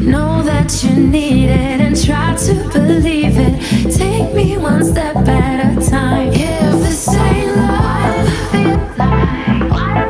Know that you need it and try to believe it. Take me one step at a time. If this ain't love, feel like.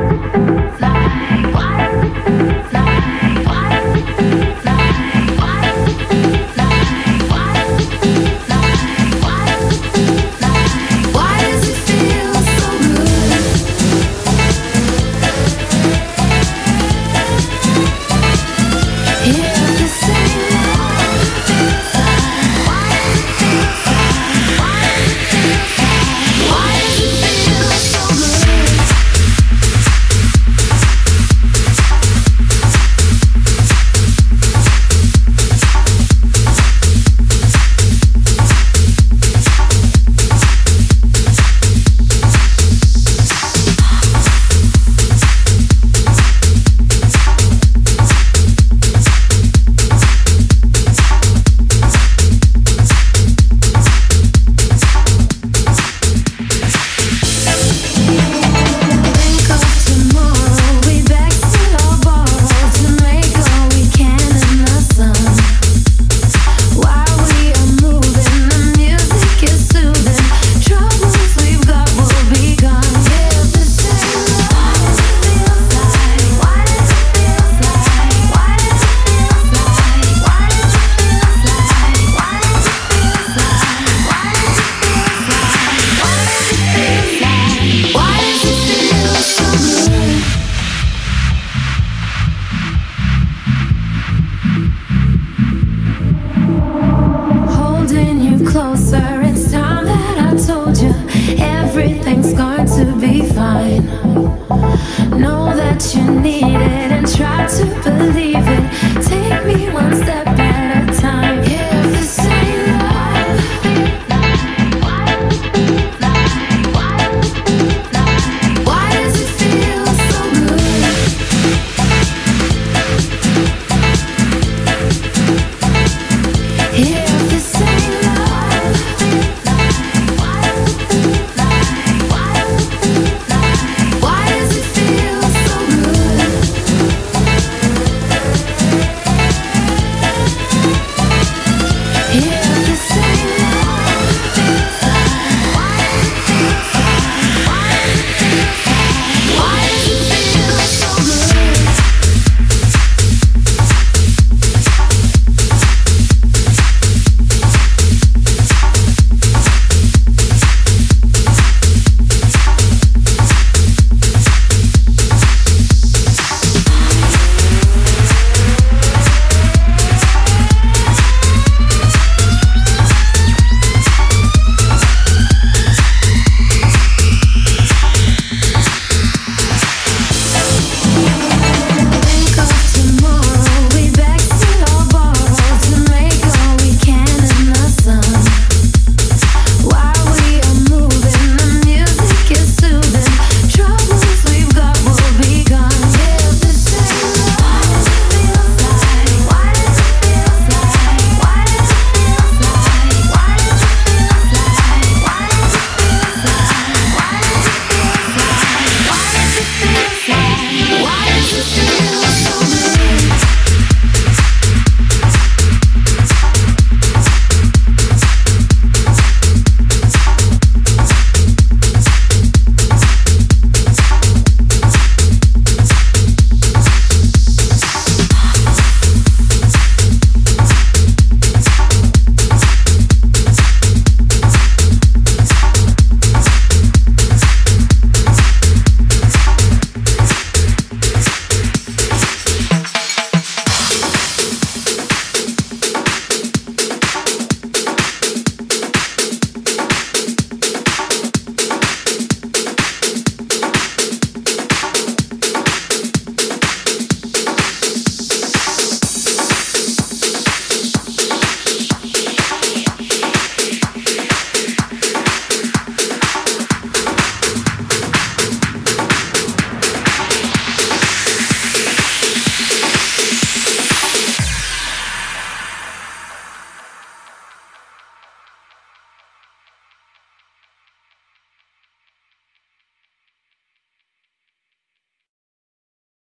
that you need it and try to believe it. Take me one step better.